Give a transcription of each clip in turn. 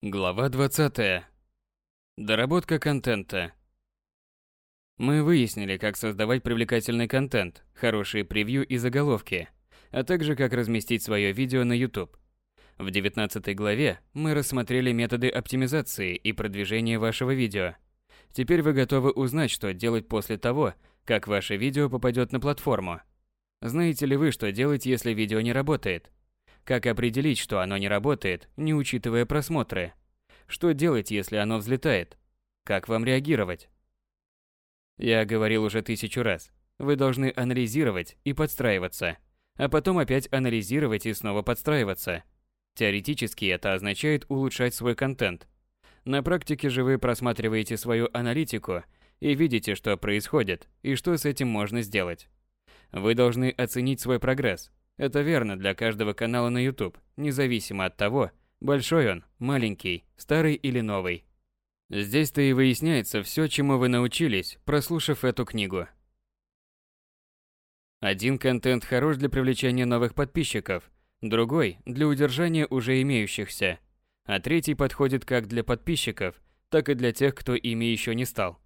Глава 20. Доработка контента. Мы выяснили, как создавать привлекательный контент, хорошие превью и заголовки, а также как разместить свое видео на YouTube. В 19 главе мы рассмотрели методы оптимизации и продвижения вашего видео. Теперь вы готовы узнать, что делать после того, как ваше видео попадет на платформу. Знаете ли вы, что делать, если видео не работает? Как определить, что оно не работает, не учитывая просмотры? Что делать, если оно взлетает? Как вам реагировать? Я говорил уже тысячу раз. Вы должны анализировать и подстраиваться, а потом опять анализировать и снова подстраиваться. Теоретически это означает улучшать свой контент. На практике же вы просматриваете свою аналитику и видите, что происходит и что с этим можно сделать. Вы должны оценить свой прогресс, это верно для каждого канала на YouTube, независимо от того, большой он, маленький, старый или новый. Здесь-то и выясняется все, чему вы научились, прослушав эту книгу. Один контент хорош для привлечения новых подписчиков, другой – для удержания уже имеющихся, а третий подходит как для подписчиков, так и для тех, кто ими еще не стал.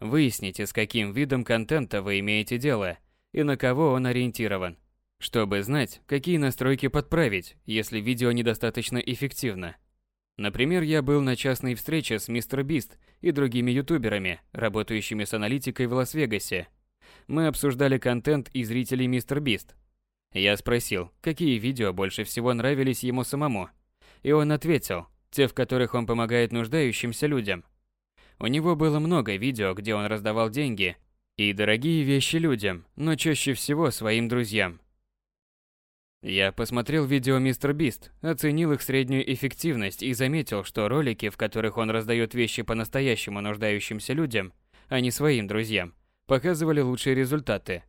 Выясните, с каким видом контента вы имеете дело и на кого он ориентирован чтобы знать, какие настройки подправить, если видео недостаточно эффективно. Например, я был на частной встрече с Мистер Бист и другими ютуберами, работающими с аналитикой в Лас-Вегасе. Мы обсуждали контент и зрителей Мистер Бист. Я спросил, какие видео больше всего нравились ему самому. И он ответил, те, в которых он помогает нуждающимся людям. У него было много видео, где он раздавал деньги и дорогие вещи людям, но чаще всего своим друзьям. Я посмотрел видео Мистер Бист, оценил их среднюю эффективность и заметил, что ролики, в которых он раздает вещи по-настоящему нуждающимся людям, а не своим друзьям, показывали лучшие результаты.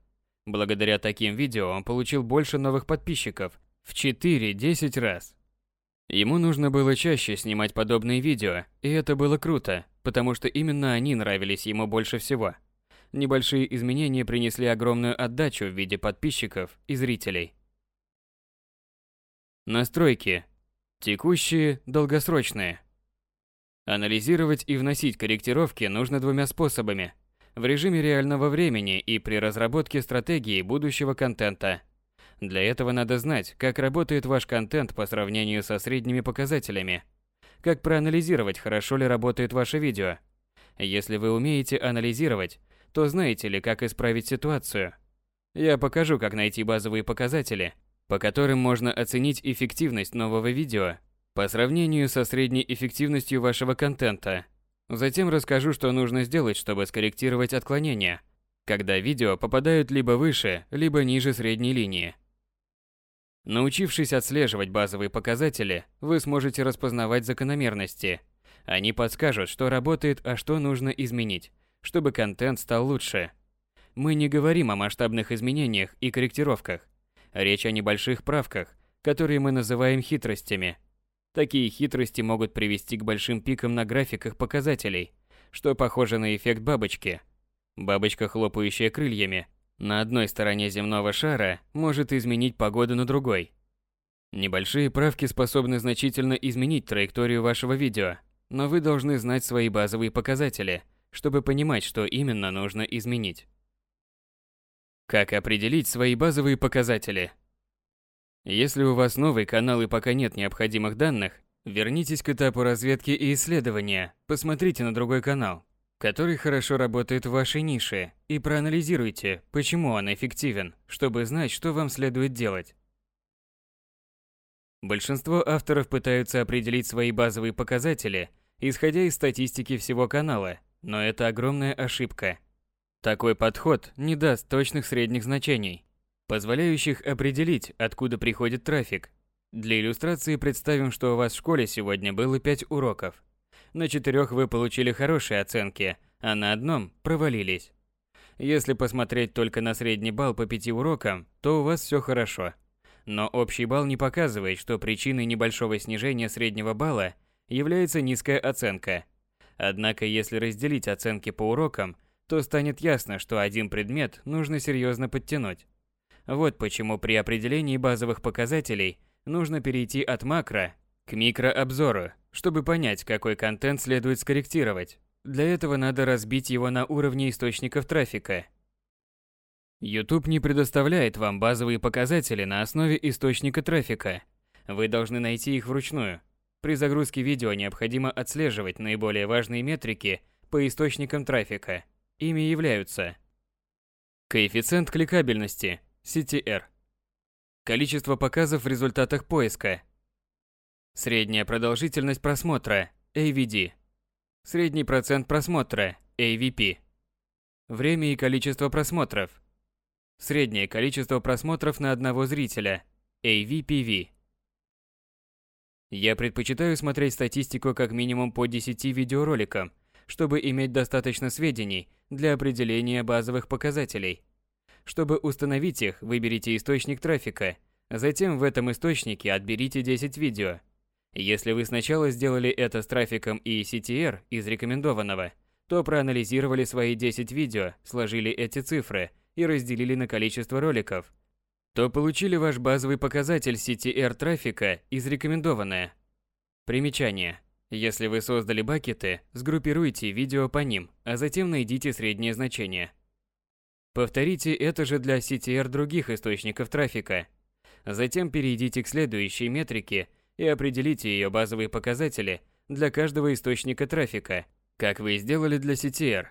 Благодаря таким видео он получил больше новых подписчиков в 4-10 раз. Ему нужно было чаще снимать подобные видео, и это было круто, потому что именно они нравились ему больше всего. Небольшие изменения принесли огромную отдачу в виде подписчиков и зрителей. Настройки. Текущие, долгосрочные. Анализировать и вносить корректировки нужно двумя способами. В режиме реального времени и при разработке стратегии будущего контента. Для этого надо знать, как работает ваш контент по сравнению со средними показателями. Как проанализировать, хорошо ли работает ваше видео. Если вы умеете анализировать, то знаете ли, как исправить ситуацию. Я покажу, как найти базовые показатели по которым можно оценить эффективность нового видео по сравнению со средней эффективностью вашего контента. Затем расскажу, что нужно сделать, чтобы скорректировать отклонения, когда видео попадают либо выше, либо ниже средней линии. Научившись отслеживать базовые показатели, вы сможете распознавать закономерности. Они подскажут, что работает, а что нужно изменить, чтобы контент стал лучше. Мы не говорим о масштабных изменениях и корректировках, Речь о небольших правках, которые мы называем хитростями. Такие хитрости могут привести к большим пикам на графиках показателей, что похоже на эффект бабочки. Бабочка, хлопающая крыльями, на одной стороне земного шара может изменить погоду на другой. Небольшие правки способны значительно изменить траекторию вашего видео, но вы должны знать свои базовые показатели, чтобы понимать, что именно нужно изменить. Как определить свои базовые показатели? Если у вас новый канал и пока нет необходимых данных, вернитесь к этапу разведки и исследования, посмотрите на другой канал, который хорошо работает в вашей нише, и проанализируйте, почему он эффективен, чтобы знать, что вам следует делать. Большинство авторов пытаются определить свои базовые показатели, исходя из статистики всего канала, но это огромная ошибка – такой подход не даст точных средних значений, позволяющих определить, откуда приходит трафик. Для иллюстрации представим, что у вас в школе сегодня было 5 уроков. На четырех вы получили хорошие оценки, а на одном провалились. Если посмотреть только на средний балл по 5 урокам, то у вас все хорошо. Но общий балл не показывает, что причиной небольшого снижения среднего балла является низкая оценка. Однако, если разделить оценки по урокам, то станет ясно, что один предмет нужно серьезно подтянуть. Вот почему при определении базовых показателей нужно перейти от макро к микрообзору, чтобы понять, какой контент следует скорректировать. Для этого надо разбить его на уровни источников трафика. YouTube не предоставляет вам базовые показатели на основе источника трафика. Вы должны найти их вручную. При загрузке видео необходимо отслеживать наиболее важные метрики по источникам трафика. Ими являются. Коэффициент кликабельности CTR, количество показов в результатах поиска, средняя продолжительность просмотра AVD, средний процент просмотра AVP, время и количество просмотров, среднее количество просмотров на одного зрителя AVPV. Я предпочитаю смотреть статистику как минимум по 10 видеороликам, чтобы иметь достаточно сведений для определения базовых показателей. Чтобы установить их, выберите источник трафика, затем в этом источнике отберите 10 видео. Если вы сначала сделали это с трафиком и CTR из рекомендованного, то проанализировали свои 10 видео, сложили эти цифры и разделили на количество роликов, то получили ваш базовый показатель CTR трафика из рекомендованное. Примечание. Если вы создали бакеты, сгруппируйте видео по ним, а затем найдите среднее значение. Повторите это же для CTR других источников трафика. Затем перейдите к следующей метрике и определите ее базовые показатели для каждого источника трафика, как вы сделали для CTR.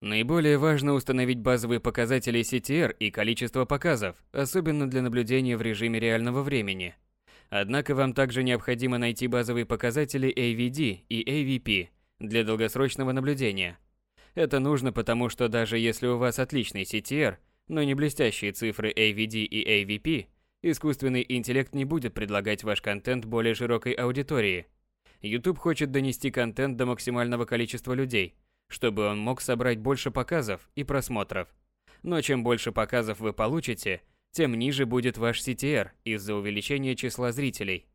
Наиболее важно установить базовые показатели CTR и количество показов, особенно для наблюдения в режиме реального времени. Однако вам также необходимо найти базовые показатели AVD и AVP для долгосрочного наблюдения. Это нужно потому, что даже если у вас отличный CTR, но не блестящие цифры AVD и AVP, искусственный интеллект не будет предлагать ваш контент более широкой аудитории. YouTube хочет донести контент до максимального количества людей – чтобы он мог собрать больше показов и просмотров. Но чем больше показов вы получите, тем ниже будет ваш CTR из-за увеличения числа зрителей.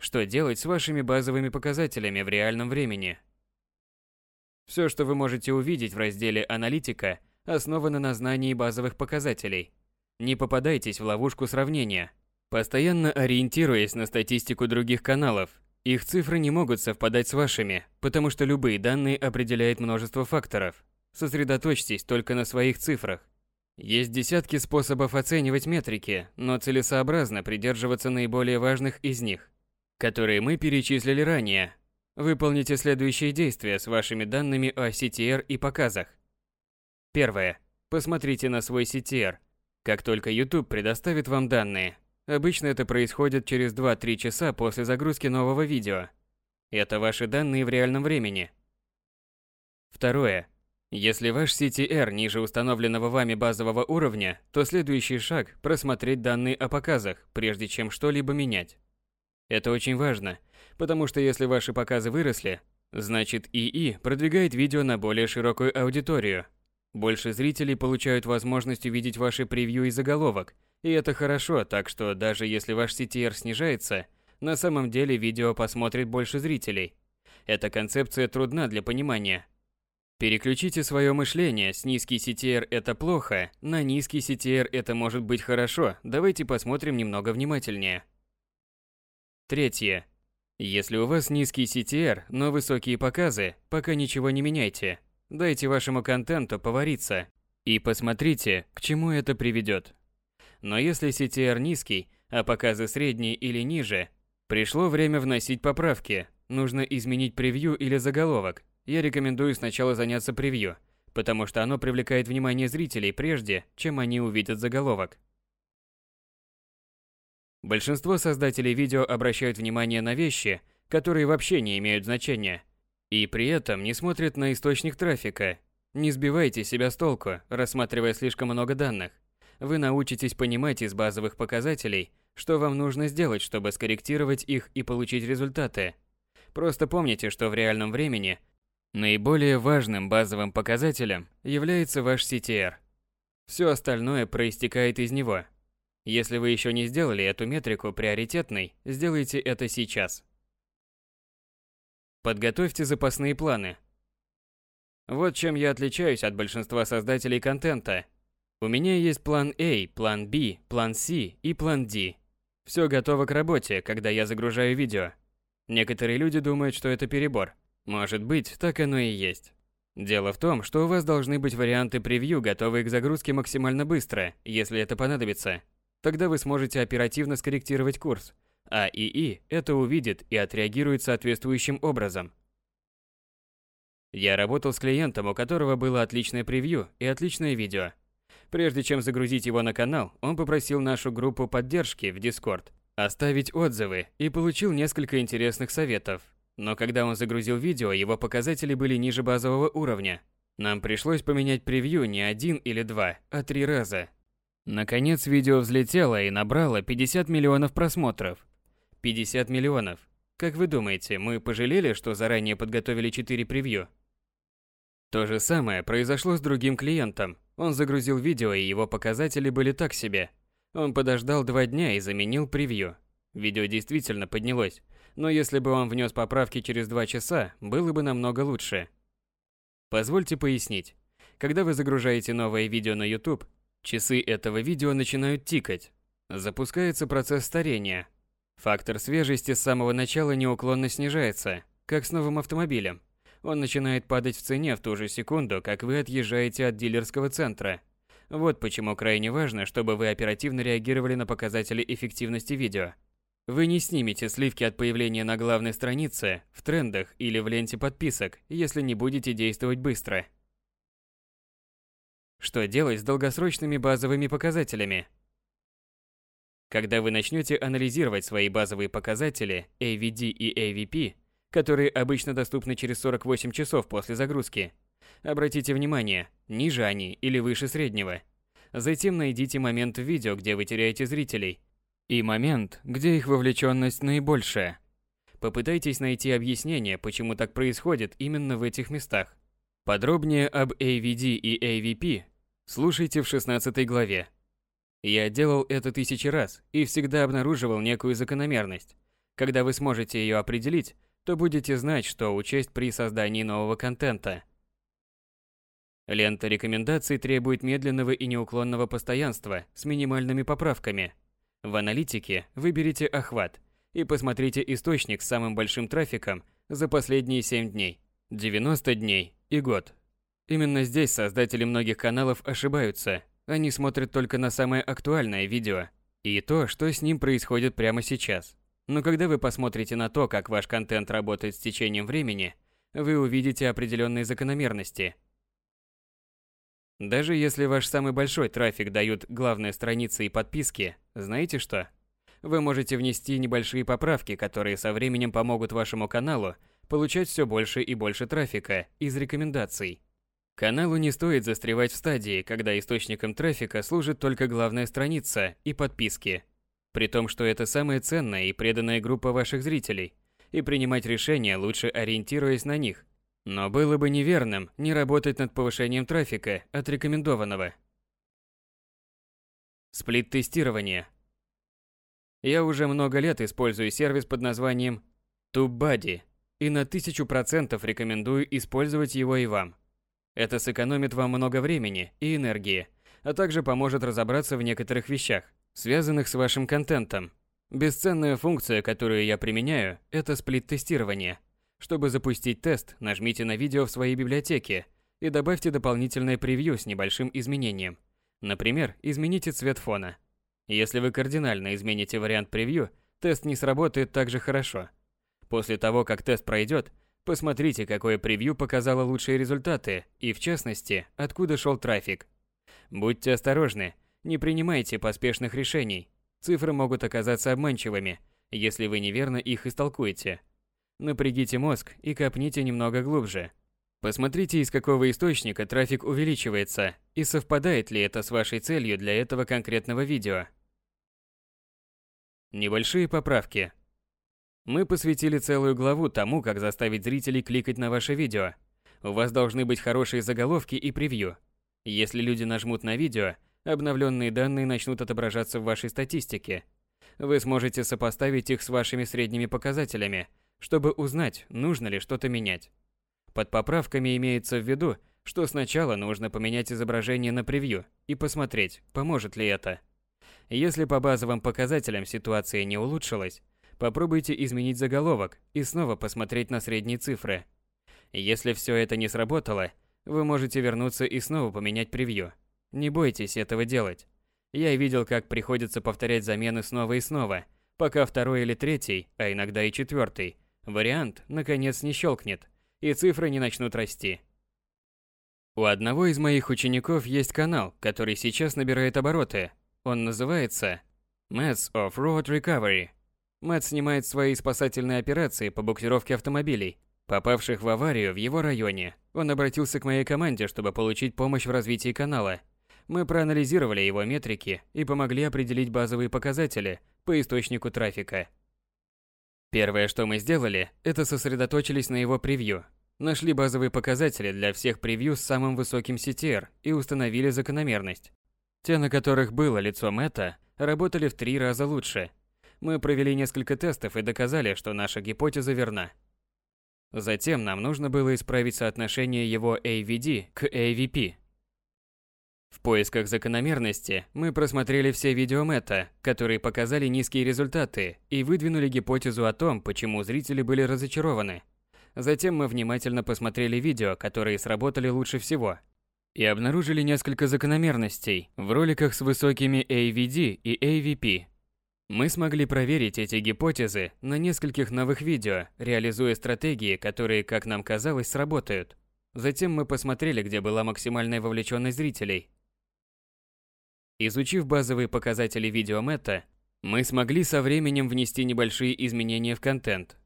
Что делать с вашими базовыми показателями в реальном времени? Все, что вы можете увидеть в разделе «Аналитика», основано на знании базовых показателей. Не попадайтесь в ловушку сравнения. Постоянно ориентируясь на статистику других каналов их цифры не могут совпадать с вашими, потому что любые данные определяет множество факторов. Сосредоточьтесь только на своих цифрах. Есть десятки способов оценивать метрики, но целесообразно придерживаться наиболее важных из них, которые мы перечислили ранее. Выполните следующие действия с вашими данными о CTR и показах. Первое. Посмотрите на свой CTR. Как только YouTube предоставит вам данные, Обычно это происходит через 2-3 часа после загрузки нового видео. Это ваши данные в реальном времени. Второе. Если ваш CTR ниже установленного вами базового уровня, то следующий шаг – просмотреть данные о показах, прежде чем что-либо менять. Это очень важно, потому что если ваши показы выросли, значит ИИ продвигает видео на более широкую аудиторию. Больше зрителей получают возможность увидеть ваши превью и заголовок – и это хорошо, так что даже если ваш CTR снижается, на самом деле видео посмотрит больше зрителей. Эта концепция трудна для понимания. Переключите свое мышление с низкий CTR это плохо, на низкий CTR это может быть хорошо. Давайте посмотрим немного внимательнее. Третье. Если у вас низкий CTR, но высокие показы, пока ничего не меняйте. Дайте вашему контенту повариться и посмотрите, к чему это приведет. Но если CTR низкий, а показы средние или ниже, пришло время вносить поправки. Нужно изменить превью или заголовок. Я рекомендую сначала заняться превью, потому что оно привлекает внимание зрителей прежде, чем они увидят заголовок. Большинство создателей видео обращают внимание на вещи, которые вообще не имеют значения, и при этом не смотрят на источник трафика. Не сбивайте себя с толку, рассматривая слишком много данных вы научитесь понимать из базовых показателей, что вам нужно сделать, чтобы скорректировать их и получить результаты. Просто помните, что в реальном времени наиболее важным базовым показателем является ваш CTR. Все остальное проистекает из него. Если вы еще не сделали эту метрику приоритетной, сделайте это сейчас. Подготовьте запасные планы. Вот чем я отличаюсь от большинства создателей контента – у меня есть план А, план Б, план С и план Д. Все готово к работе, когда я загружаю видео. Некоторые люди думают, что это перебор. Может быть, так оно и есть. Дело в том, что у вас должны быть варианты превью, готовые к загрузке максимально быстро, если это понадобится. Тогда вы сможете оперативно скорректировать курс, а ИИ это увидит и отреагирует соответствующим образом. Я работал с клиентом, у которого было отличное превью и отличное видео. Прежде чем загрузить его на канал, он попросил нашу группу поддержки в Discord оставить отзывы и получил несколько интересных советов. Но когда он загрузил видео, его показатели были ниже базового уровня. Нам пришлось поменять превью не один или два, а три раза. Наконец видео взлетело и набрало 50 миллионов просмотров. 50 миллионов. Как вы думаете, мы пожалели, что заранее подготовили 4 превью? То же самое произошло с другим клиентом. Он загрузил видео, и его показатели были так себе. Он подождал два дня и заменил превью. Видео действительно поднялось, но если бы он внес поправки через два часа, было бы намного лучше. Позвольте пояснить. Когда вы загружаете новое видео на YouTube, часы этого видео начинают тикать. Запускается процесс старения. Фактор свежести с самого начала неуклонно снижается, как с новым автомобилем. Он начинает падать в цене в ту же секунду, как вы отъезжаете от дилерского центра. Вот почему крайне важно, чтобы вы оперативно реагировали на показатели эффективности видео. Вы не снимете сливки от появления на главной странице, в трендах или в ленте подписок, если не будете действовать быстро. Что делать с долгосрочными базовыми показателями? Когда вы начнете анализировать свои базовые показатели AVD и AVP, которые обычно доступны через 48 часов после загрузки, обратите внимание, ниже они или выше среднего. Затем найдите момент в видео, где вы теряете зрителей – и момент, где их вовлеченность наибольшая. Попытайтесь найти объяснение, почему так происходит именно в этих местах. Подробнее об AVD и AVP слушайте в 16 главе. Я делал это тысячи раз и всегда обнаруживал некую закономерность. Когда вы сможете ее определить, то будете знать, что учесть при создании нового контента. Лента рекомендаций требует медленного и неуклонного постоянства с минимальными поправками – в аналитике выберите охват и посмотрите источник с самым большим трафиком за последние 7 дней, 90 дней и год. Именно здесь создатели многих каналов ошибаются. Они смотрят только на самое актуальное видео и то, что с ним происходит прямо сейчас. Но когда вы посмотрите на то, как ваш контент работает с течением времени, вы увидите определенные закономерности – даже если ваш самый большой трафик дают главная страница и подписки, знаете что? Вы можете внести небольшие поправки, которые со временем помогут вашему каналу получать все больше и больше трафика из рекомендаций. Каналу не стоит застревать в стадии, когда источником трафика служит только главная страница и подписки. При том, что это самая ценная и преданная группа ваших зрителей, и принимать решения лучше ориентируясь на них, но было бы неверным не работать над повышением трафика от рекомендованного. Сплит-тестирование. Я уже много лет использую сервис под названием TubeBuddy и на 1000% рекомендую использовать его и вам. Это сэкономит вам много времени и энергии, а также поможет разобраться в некоторых вещах, связанных с вашим контентом. Бесценная функция, которую я применяю, это сплит-тестирование – чтобы запустить тест, нажмите на видео в своей библиотеке и добавьте дополнительное превью с небольшим изменением. Например, измените цвет фона. Если вы кардинально измените вариант превью, тест не сработает так же хорошо. После того, как тест пройдет, посмотрите, какое превью показало лучшие результаты и, в частности, откуда шел трафик. Будьте осторожны, не принимайте поспешных решений. Цифры могут оказаться обманчивыми, если вы неверно их истолкуете. Напрягите мозг и копните немного глубже. Посмотрите, из какого источника трафик увеличивается и совпадает ли это с вашей целью для этого конкретного видео. Небольшие поправки. Мы посвятили целую главу тому, как заставить зрителей кликать на ваше видео. У вас должны быть хорошие заголовки и превью. Если люди нажмут на видео, обновленные данные начнут отображаться в вашей статистике. Вы сможете сопоставить их с вашими средними показателями – чтобы узнать, нужно ли что-то менять. Под поправками имеется в виду, что сначала нужно поменять изображение на превью и посмотреть, поможет ли это. Если по базовым показателям ситуация не улучшилась, попробуйте изменить заголовок и снова посмотреть на средние цифры. Если все это не сработало, вы можете вернуться и снова поменять превью. Не бойтесь этого делать. Я видел, как приходится повторять замены снова и снова, пока второй или третий, а иногда и четвертый, вариант наконец не щелкнет, и цифры не начнут расти. У одного из моих учеников есть канал, который сейчас набирает обороты. Он называется Maths of Road Recovery. Мэтт снимает свои спасательные операции по буксировке автомобилей, попавших в аварию в его районе. Он обратился к моей команде, чтобы получить помощь в развитии канала. Мы проанализировали его метрики и помогли определить базовые показатели по источнику трафика. Первое, что мы сделали, это сосредоточились на его превью. Нашли базовые показатели для всех превью с самым высоким CTR и установили закономерность. Те, на которых было лицо Мэтта, работали в три раза лучше. Мы провели несколько тестов и доказали, что наша гипотеза верна. Затем нам нужно было исправить соотношение его AVD к AVP. В поисках закономерности мы просмотрели все видео Мэтта, которые показали низкие результаты, и выдвинули гипотезу о том, почему зрители были разочарованы. Затем мы внимательно посмотрели видео, которые сработали лучше всего, и обнаружили несколько закономерностей в роликах с высокими AVD и AVP. Мы смогли проверить эти гипотезы на нескольких новых видео, реализуя стратегии, которые, как нам казалось, сработают. Затем мы посмотрели, где была максимальная вовлеченность зрителей. Изучив базовые показатели видео Мэтта, мы смогли со временем внести небольшие изменения в контент.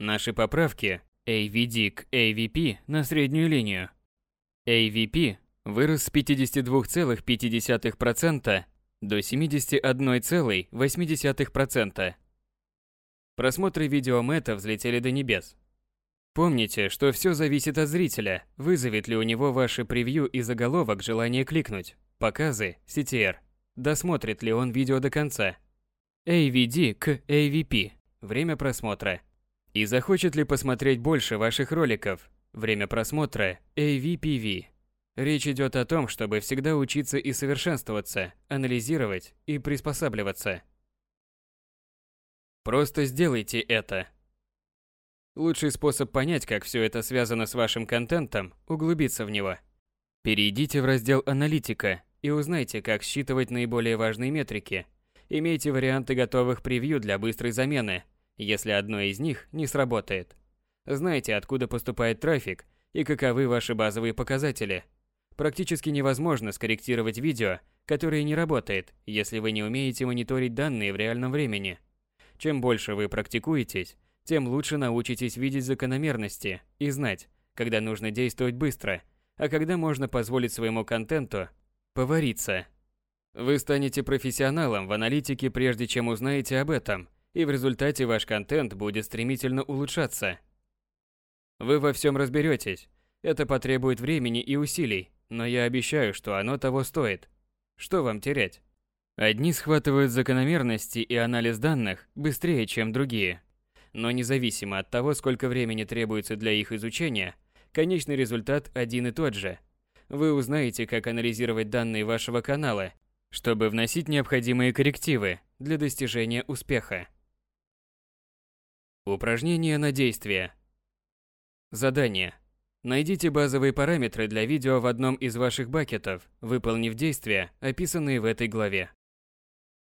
Наши поправки AVD к AVP на среднюю линию. AVP вырос с 52,5% до 71,8%. Просмотры видео Мэтта взлетели до небес. Помните, что все зависит от зрителя, вызовет ли у него ваше превью и заголовок желание кликнуть, показы, CTR, досмотрит ли он видео до конца. AVD к AVP, время просмотра. И захочет ли посмотреть больше ваших роликов? Время просмотра AVPV. Речь идет о том, чтобы всегда учиться и совершенствоваться, анализировать и приспосабливаться. Просто сделайте это. Лучший способ понять, как все это связано с вашим контентом, углубиться в него. Перейдите в раздел «Аналитика» и узнайте, как считывать наиболее важные метрики. Имейте варианты готовых превью для быстрой замены – если одно из них не сработает. Знайте, откуда поступает трафик и каковы ваши базовые показатели. Практически невозможно скорректировать видео, которое не работает, если вы не умеете мониторить данные в реальном времени. Чем больше вы практикуетесь, тем лучше научитесь видеть закономерности и знать, когда нужно действовать быстро, а когда можно позволить своему контенту повариться. Вы станете профессионалом в аналитике, прежде чем узнаете об этом – и в результате ваш контент будет стремительно улучшаться. Вы во всем разберетесь. Это потребует времени и усилий, но я обещаю, что оно того стоит. Что вам терять? Одни схватывают закономерности и анализ данных быстрее, чем другие. Но независимо от того, сколько времени требуется для их изучения, конечный результат один и тот же. Вы узнаете, как анализировать данные вашего канала, чтобы вносить необходимые коррективы для достижения успеха. Упражнение на действие. Задание. Найдите базовые параметры для видео в одном из ваших бакетов, выполнив действия, описанные в этой главе.